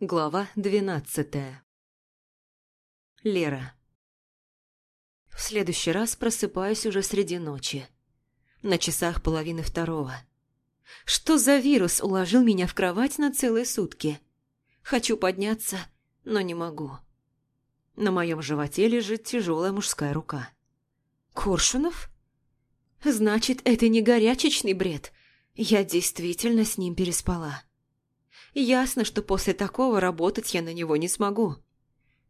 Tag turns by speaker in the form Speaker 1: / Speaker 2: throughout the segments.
Speaker 1: Глава двенадцатая Лера В следующий раз просыпаюсь уже среди ночи. На часах половины второго. Что за вирус уложил меня в кровать на целые сутки? Хочу подняться, но не могу. На моем животе лежит тяжелая мужская рука. Коршунов? Значит, это не горячечный бред. Я действительно с ним переспала. Ясно, что после такого работать я на него не смогу.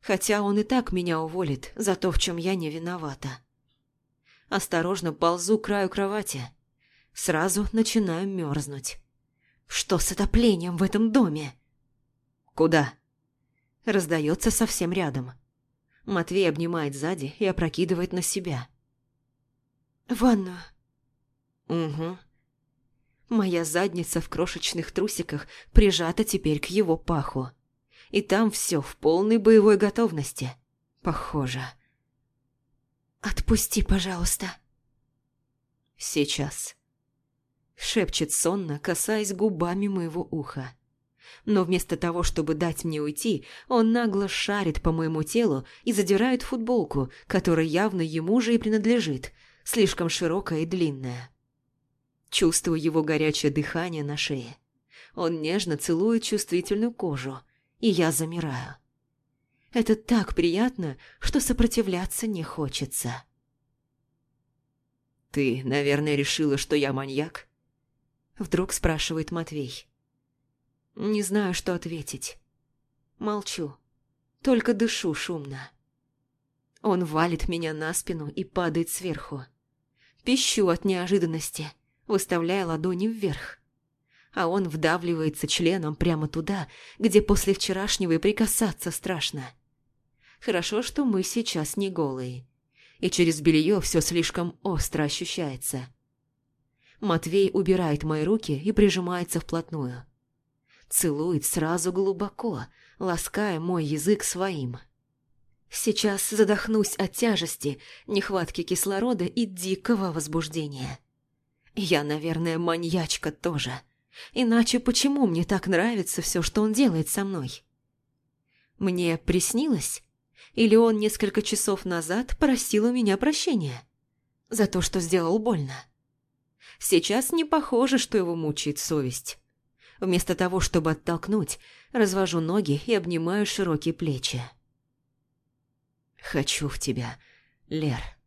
Speaker 1: Хотя он и так меня уволит за то, в чем я не виновата. Осторожно ползу к краю кровати. Сразу начинаю мерзнуть. Что с отоплением в этом доме? Куда? Раздается совсем рядом. Матвей обнимает сзади и опрокидывает на себя. «Ванну». «Угу». Моя задница в крошечных трусиках прижата теперь к его паху. И там все в полной боевой готовности. Похоже. «Отпусти, пожалуйста». «Сейчас». Шепчет сонно, касаясь губами моего уха. Но вместо того, чтобы дать мне уйти, он нагло шарит по моему телу и задирает футболку, которая явно ему же и принадлежит, слишком широкая и длинная. Чувствую его горячее дыхание на шее. Он нежно целует чувствительную кожу, и я замираю. Это так приятно, что сопротивляться не хочется. «Ты, наверное, решила, что я маньяк?» Вдруг спрашивает Матвей. Не знаю, что ответить. Молчу, только дышу шумно. Он валит меня на спину и падает сверху. Пищу от неожиданности – выставляя ладони вверх. А он вдавливается членом прямо туда, где после вчерашнего и прикасаться страшно. Хорошо, что мы сейчас не голые. И через белье все слишком остро ощущается. Матвей убирает мои руки и прижимается вплотную. Целует сразу глубоко, лаская мой язык своим. Сейчас задохнусь от тяжести, нехватки кислорода и дикого возбуждения. Я, наверное, маньячка тоже. Иначе почему мне так нравится все, что он делает со мной? Мне приснилось? Или он несколько часов назад просил у меня прощения? За то, что сделал больно? Сейчас не похоже, что его мучает совесть. Вместо того, чтобы оттолкнуть, развожу ноги и обнимаю широкие плечи. «Хочу в тебя, Лер».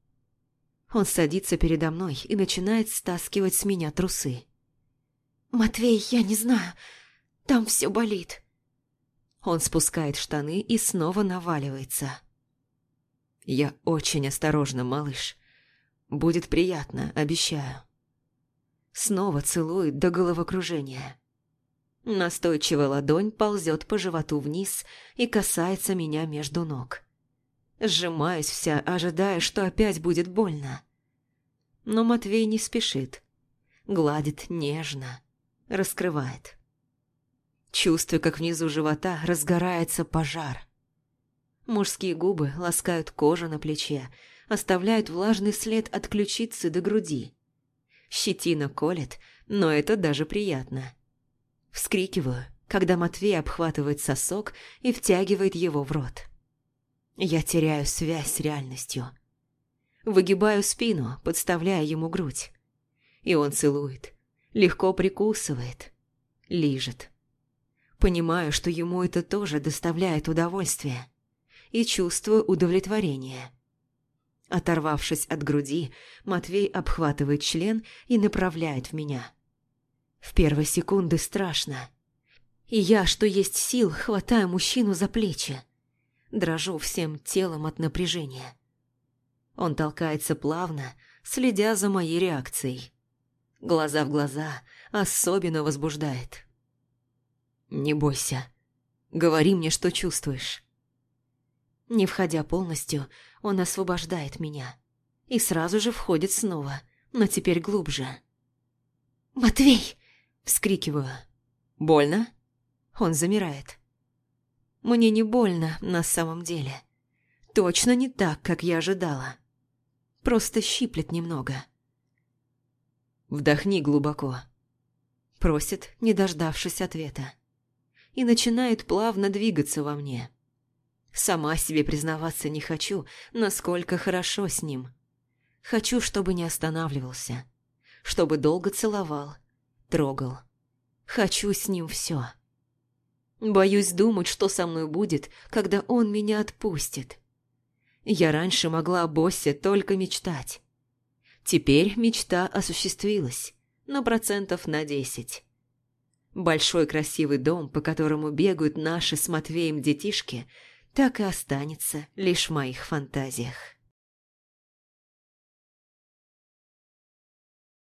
Speaker 1: Он садится передо мной и начинает стаскивать с меня трусы. «Матвей, я не знаю. Там все болит». Он спускает штаны и снова наваливается. «Я очень осторожна, малыш. Будет приятно, обещаю». Снова целует до головокружения. Настойчивая ладонь ползет по животу вниз и касается меня между ног. Сжимаюсь вся, ожидая, что опять будет больно. Но Матвей не спешит. Гладит нежно, раскрывает. Чувствую, как внизу живота разгорается пожар. Мужские губы ласкают кожу на плече, оставляют влажный след от ключицы до груди. Щетина колет, но это даже приятно. Вскрикиваю, когда Матвей обхватывает сосок и втягивает его в рот. Я теряю связь с реальностью. Выгибаю спину, подставляя ему грудь. И он целует, легко прикусывает, лижет. Понимаю, что ему это тоже доставляет удовольствие. И чувствую удовлетворение. Оторвавшись от груди, Матвей обхватывает член и направляет в меня. В первые секунды страшно. И я, что есть сил, хватаю мужчину за плечи дрожу всем телом от напряжения. Он толкается плавно, следя за моей реакцией. Глаза в глаза особенно возбуждает. «Не бойся. Говори мне, что чувствуешь». Не входя полностью, он освобождает меня. И сразу же входит снова, но теперь глубже. «Матвей!» – вскрикиваю. «Больно?» Он замирает. Мне не больно на самом деле. Точно не так, как я ожидала. Просто щиплет немного. Вдохни глубоко. Просит, не дождавшись ответа. и начинает плавно двигаться во мне. Сама себе признаваться не хочу, насколько хорошо с ним. Хочу, чтобы не останавливался, чтобы долго целовал, трогал. Хочу с ним все. Боюсь думать, что со мной будет, когда он меня отпустит. Я раньше могла о боссе только мечтать. Теперь мечта осуществилась, на процентов на десять. Большой красивый дом, по которому бегают наши с Матвеем детишки, так и останется лишь в моих фантазиях.